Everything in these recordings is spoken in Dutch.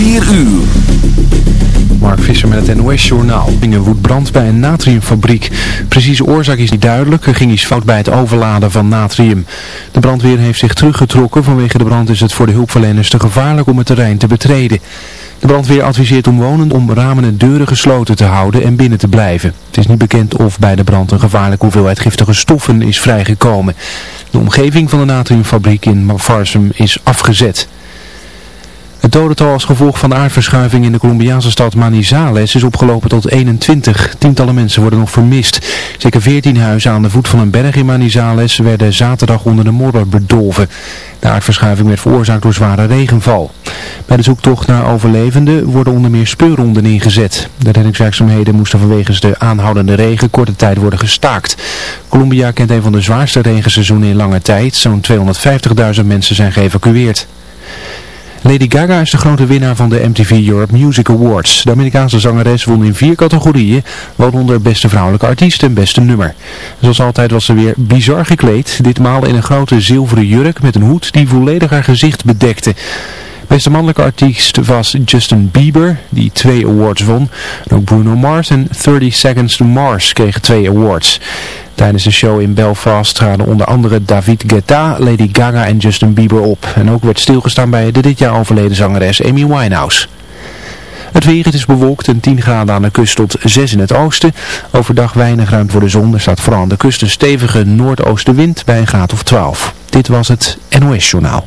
4 uur. Mark Visser met het NOS-journaal. Er woedt brand bij een natriumfabriek. Precieze oorzaak is niet duidelijk. Er ging iets fout bij het overladen van natrium. De brandweer heeft zich teruggetrokken. Vanwege de brand is het voor de hulpverleners te gevaarlijk om het terrein te betreden. De brandweer adviseert omwonenden om ramen en deuren gesloten te houden en binnen te blijven. Het is niet bekend of bij de brand een gevaarlijke hoeveelheid giftige stoffen is vrijgekomen. De omgeving van de natriumfabriek in Farsum is afgezet. Het dodental als gevolg van de aardverschuiving in de Colombiaanse stad Manizales is opgelopen tot 21. Tientallen mensen worden nog vermist. Zeker 14 huizen aan de voet van een berg in Manizales werden zaterdag onder de modder bedolven. De aardverschuiving werd veroorzaakt door zware regenval. Bij de zoektocht naar overlevenden worden onder meer speurronden ingezet. De reddingswerkzaamheden moesten vanwege de aanhoudende regen korte tijd worden gestaakt. Colombia kent een van de zwaarste regenseizoenen in lange tijd. Zo'n 250.000 mensen zijn geëvacueerd. Lady Gaga is de grote winnaar van de MTV Europe Music Awards. De Amerikaanse zangeres won in vier categorieën, waaronder beste vrouwelijke artiest en beste nummer. Zoals altijd was ze weer bizar gekleed, ditmaal in een grote zilveren jurk met een hoed die volledig haar gezicht bedekte. Beste mannelijke artiest was Justin Bieber, die twee awards won. ook Bruno Mars en 30 Seconds to Mars kregen twee awards. Tijdens de show in Belfast traden onder andere David Guetta, Lady Gaga en Justin Bieber op. En ook werd stilgestaan bij de dit jaar overleden zangeres Amy Winehouse. Het weer, het is bewolkt en 10 graden aan de kust tot 6 in het oosten. Overdag weinig ruimte voor de zon. Er staat vooral aan de kust een stevige noordoostenwind bij een graad of 12. Dit was het NOS Journaal.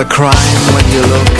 a crime when you look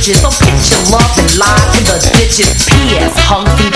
bitches. So pitch your love and lie in the ditches. P.S. Hung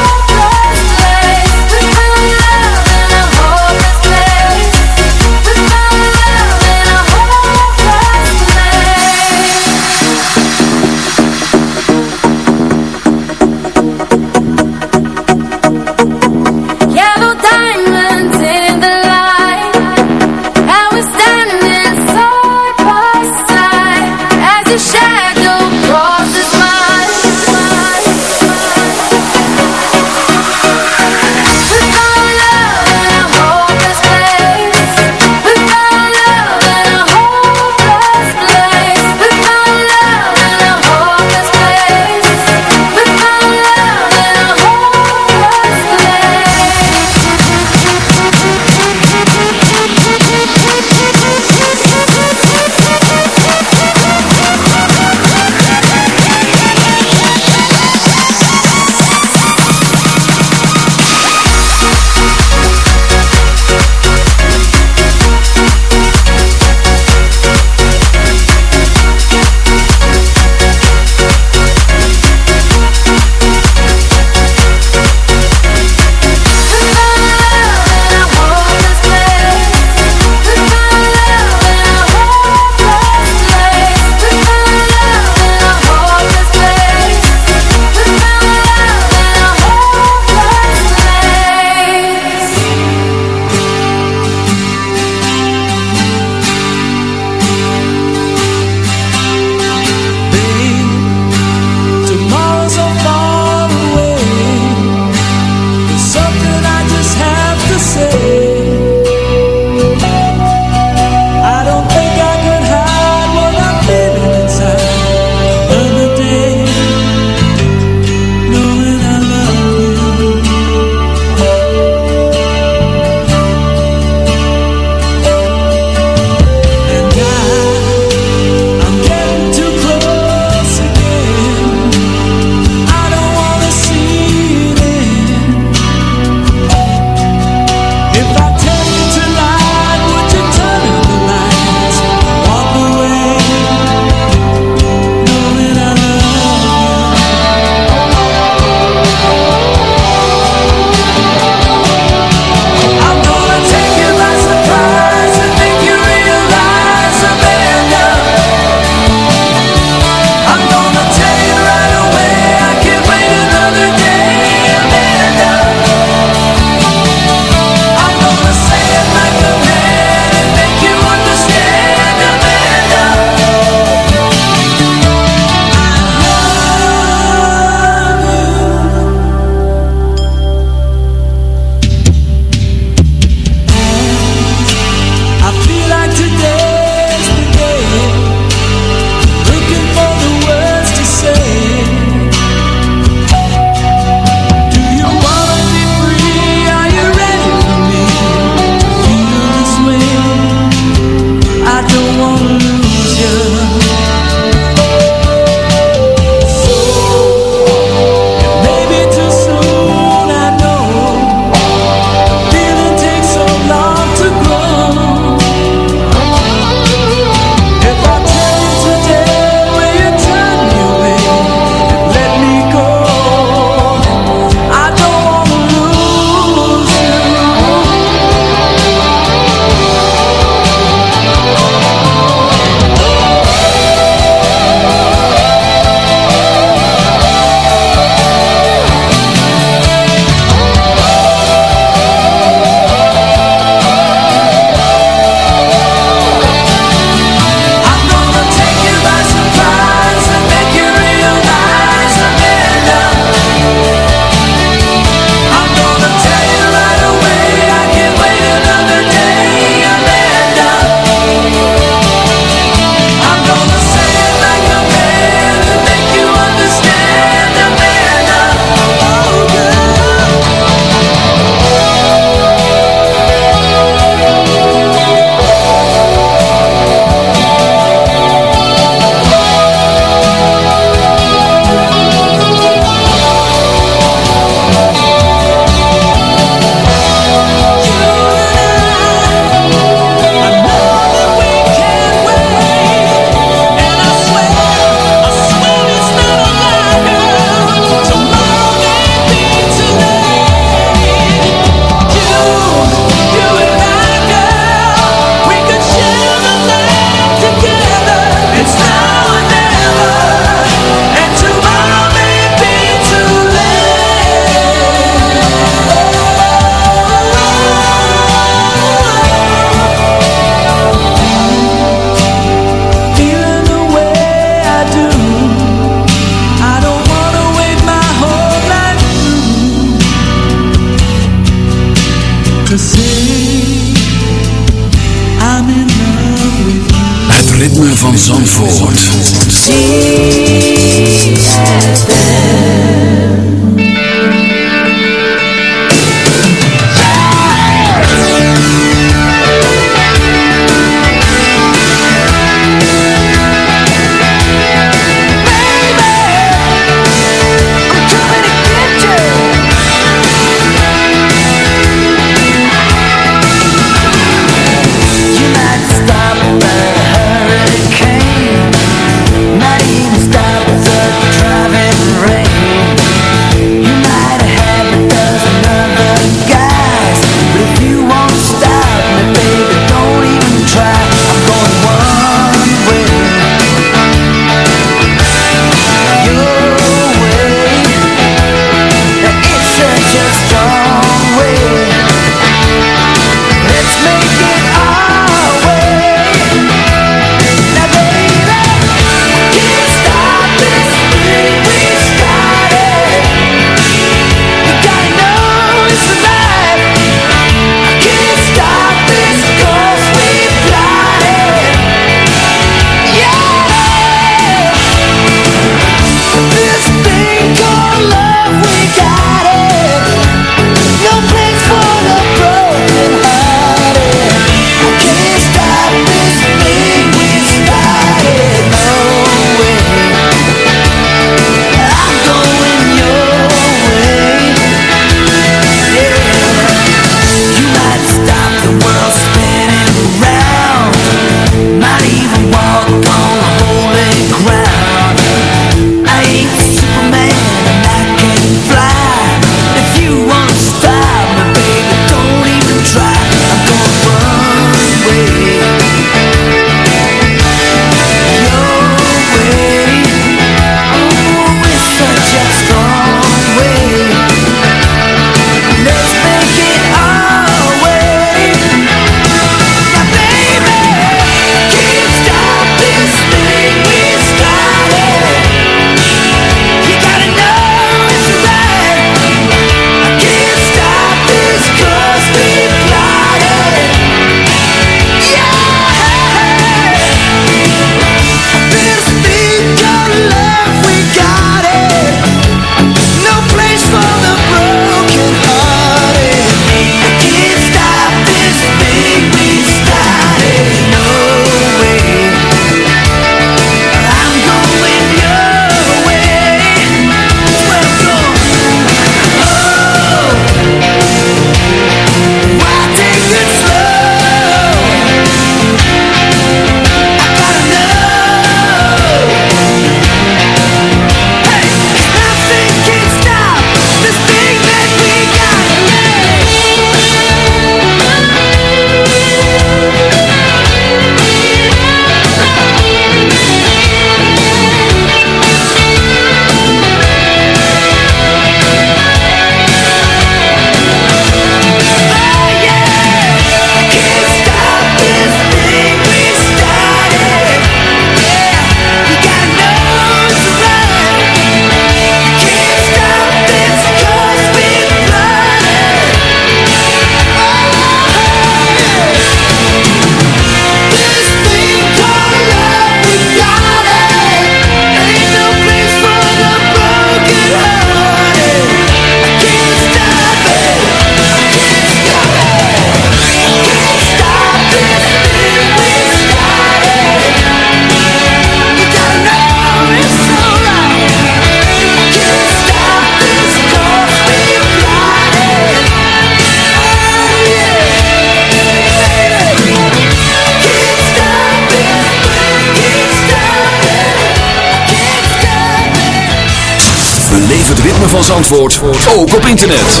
Zandvoort ook op internet.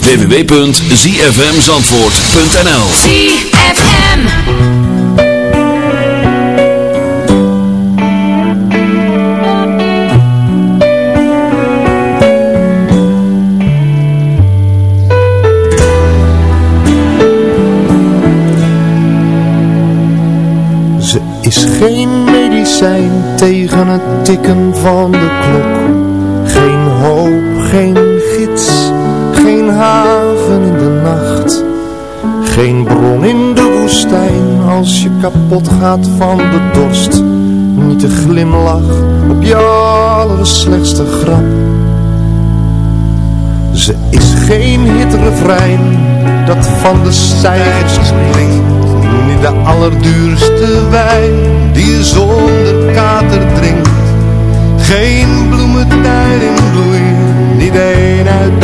www.zfmzandvoort.nl ZFM. Ze is geen medicijn tegen het tikken van de klok. Als je kapot gaat van de dorst. Niet de glimlach op je allerslechtste grap. Ze is geen hitrefrein dat van de stijgers klinkt. Niet de allerduurste wijn die je zonder kater drinkt. Geen bloementuin in bloei, niet een uit.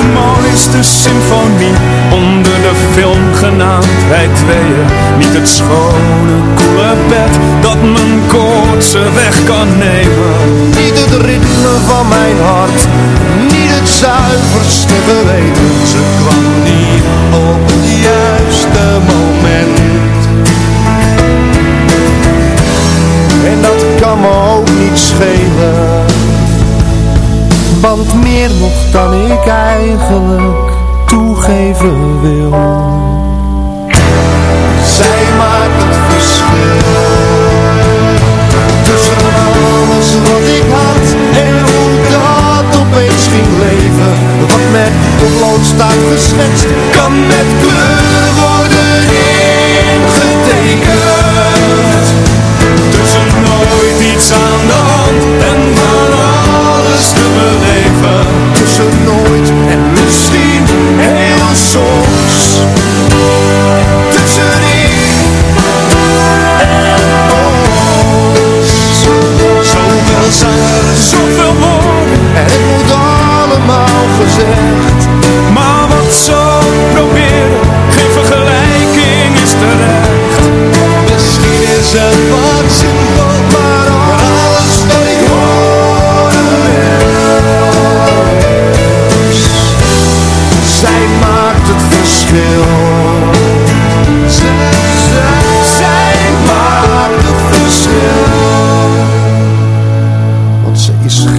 De mooiste symfonie onder de film genaamd Wij tweeën Niet het schone, koele bed dat mijn koortse weg kan nemen Niet het ritme van mijn hart, niet het zuiverste geweten. Ze kwam niet op het juiste moment. En dat kan me ook niet schelen. Want meer nog dan ik eigenlijk toegeven wil. Zij maakt het verschil. Tussen alles wat ik had en hoe dat opeens ging leven. Wat met potlood staat geschetst, kan met kleur worden ingetekend. Tussen nooit iets aan de hand en van te beleven Tussen nooit en misschien heel soms. Tussen ik en ons. Zoveel zijn, Zoveel woorden, en het moet allemaal gezegd.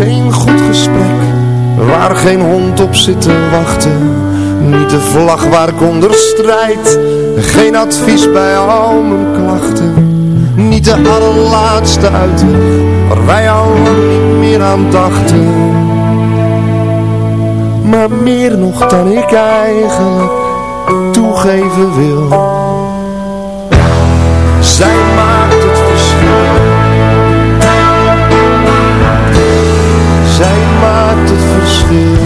Geen goed gesprek, waar geen hond op zit te wachten. Niet de vlag waar ik onder strijd, geen advies bij al mijn klachten. Niet de allerlaatste uitweg, waar wij al niet meer aan dachten. Maar meer nog dan ik eigenlijk toegeven wil. Zij maakt het verschil. Zij maakt het verschil.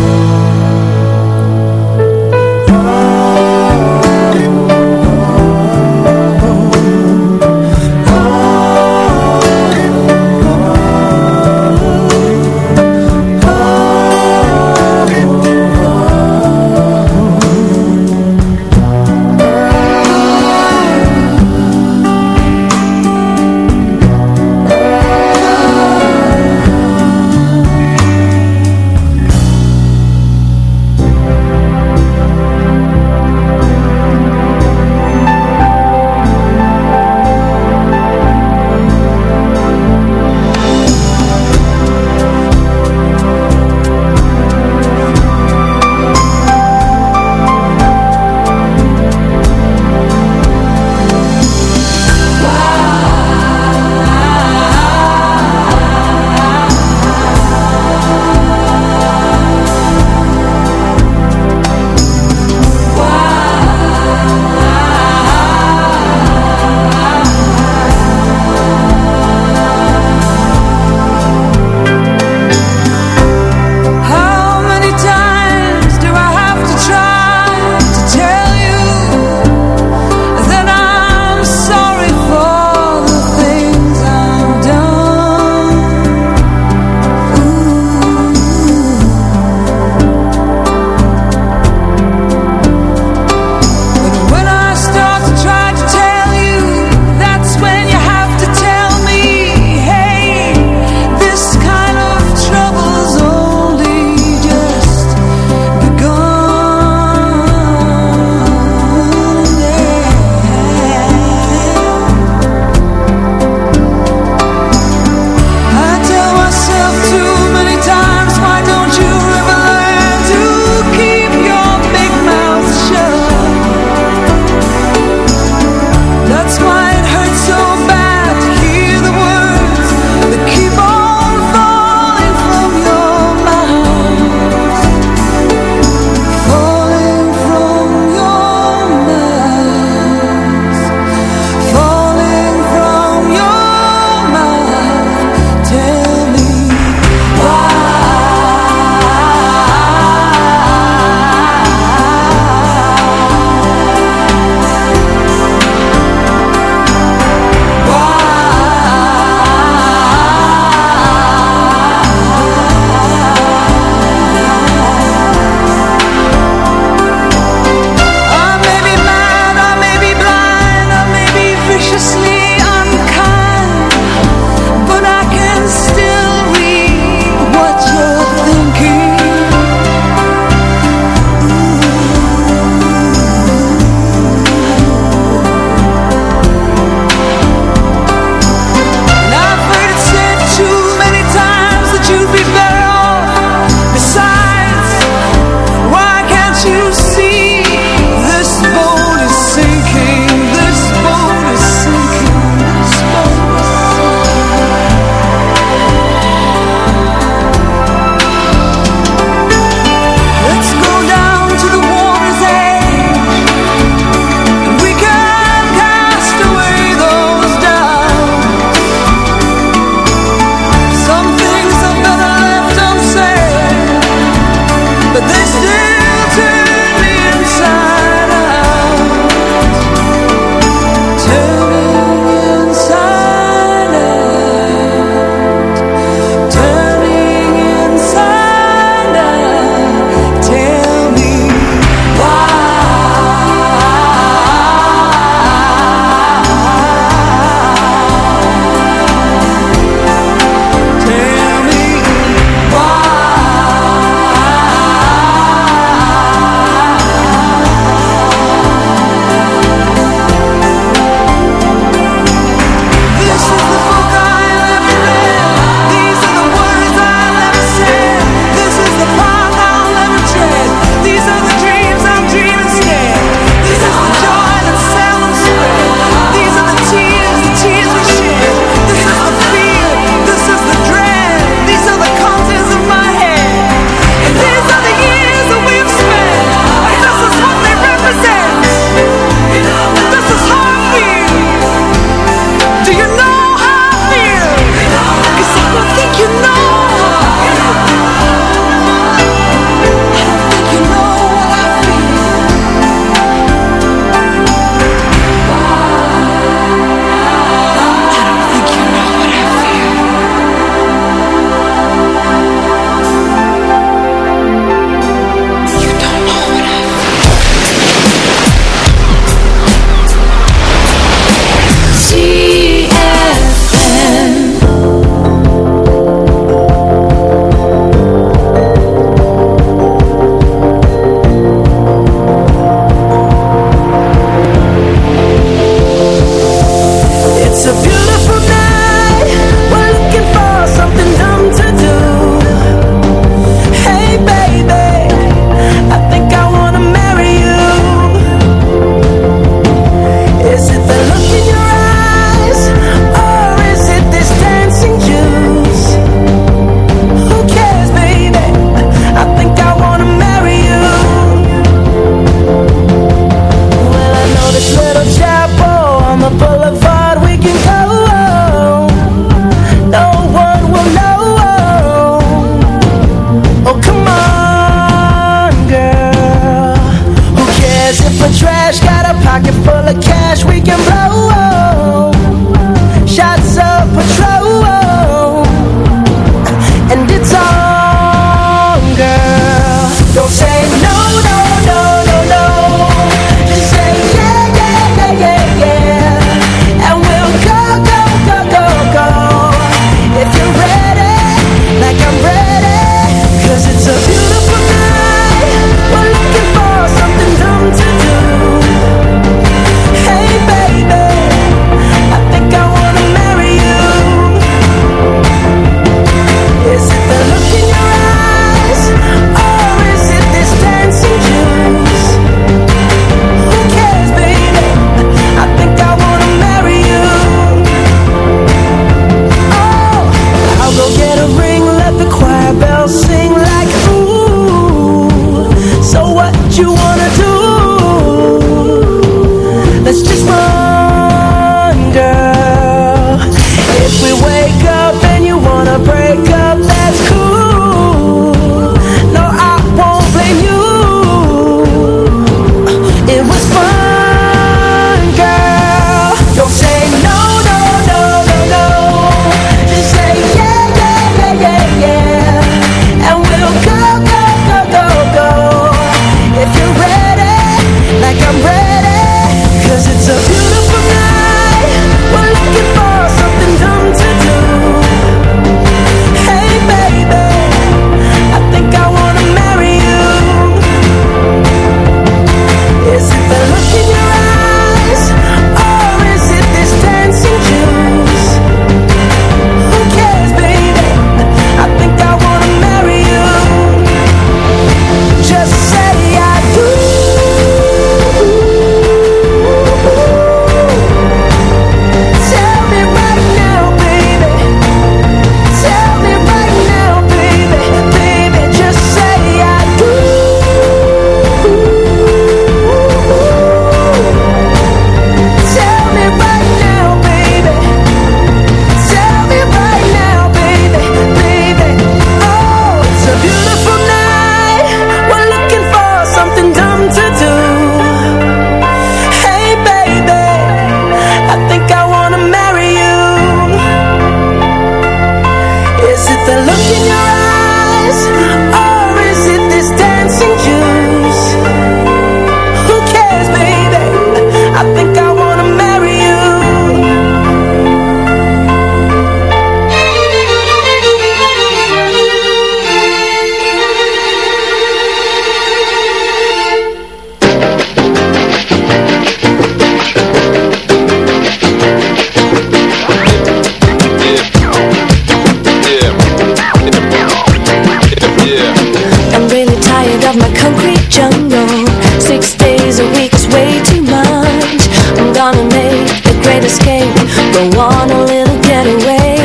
jungle. Six days a week is way too much. I'm gonna make the great escape. Go on a little getaway.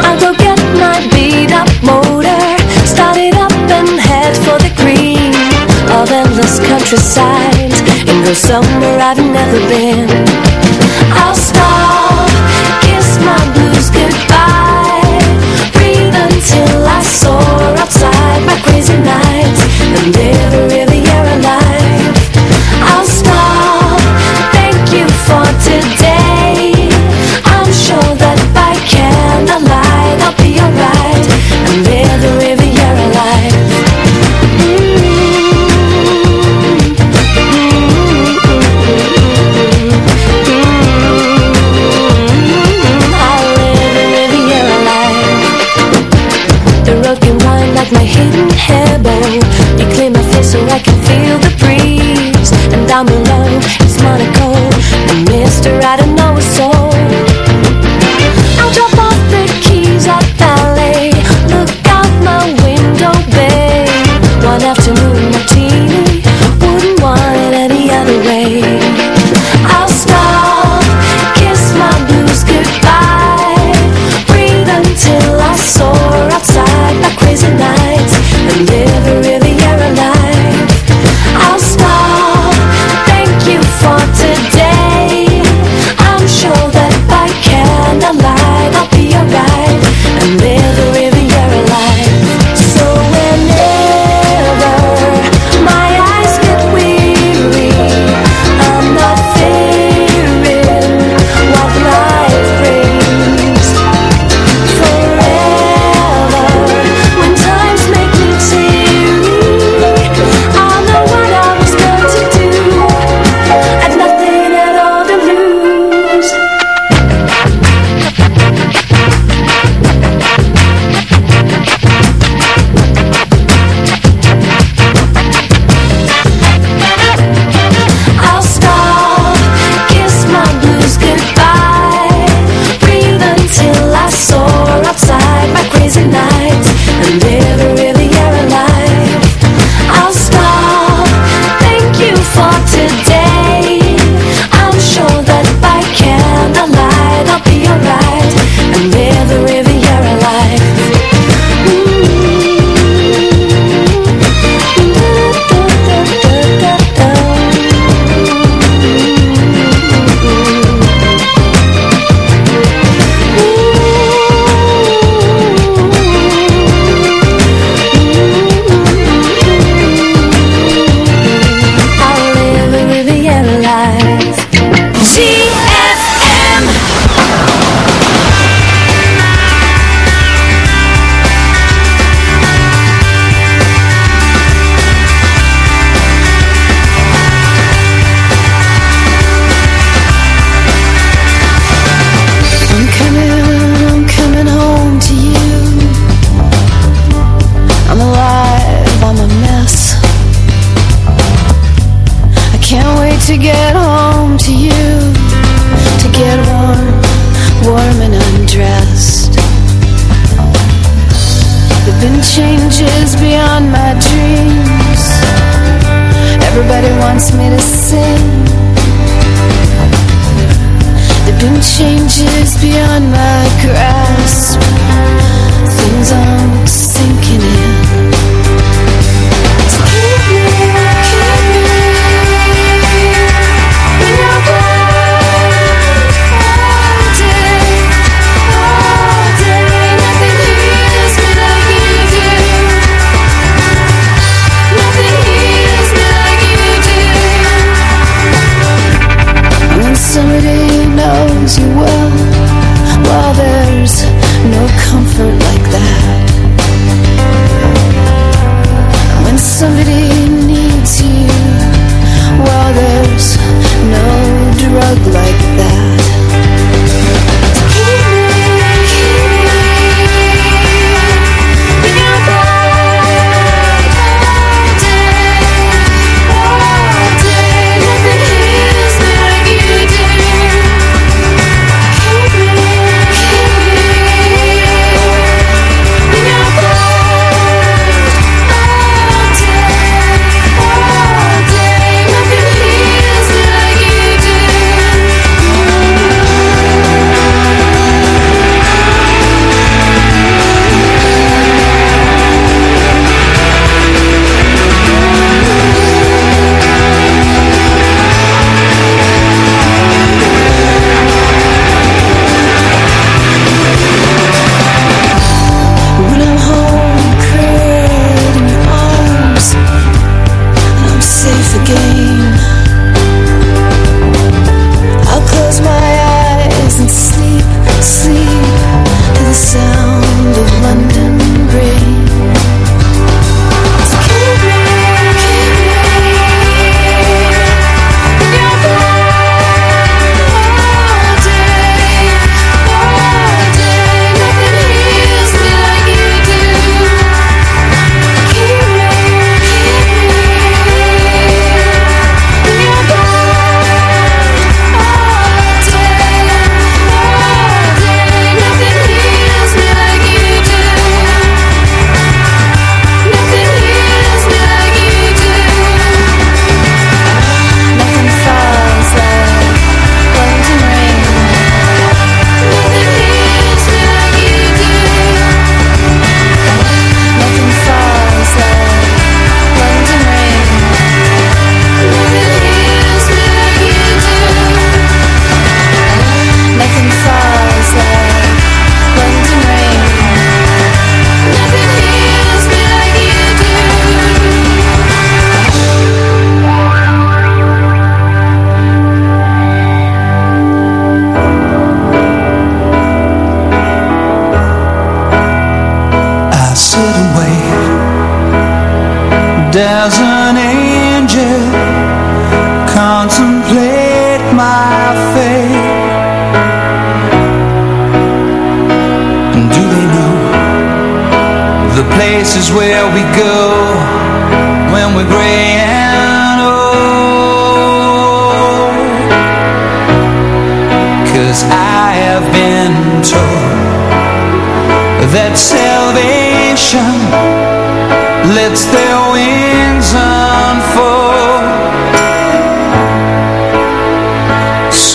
I'll go get my beat up motor. Start it up and head for the green endless countryside. And go somewhere I've never been. dame